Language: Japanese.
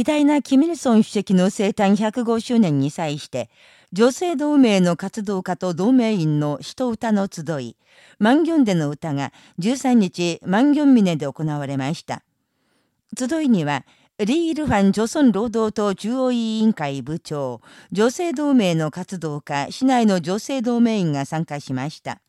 偉大なキミルソン主席の生誕105周年に際して、女性同盟の活動家と同盟員の人歌の集い、マンギョンでの歌が13日、マンギョン峰で行われました。集いには、リー・ルファン女村労働党中央委員会部長、女性同盟の活動家、市内の女性同盟員が参加しました。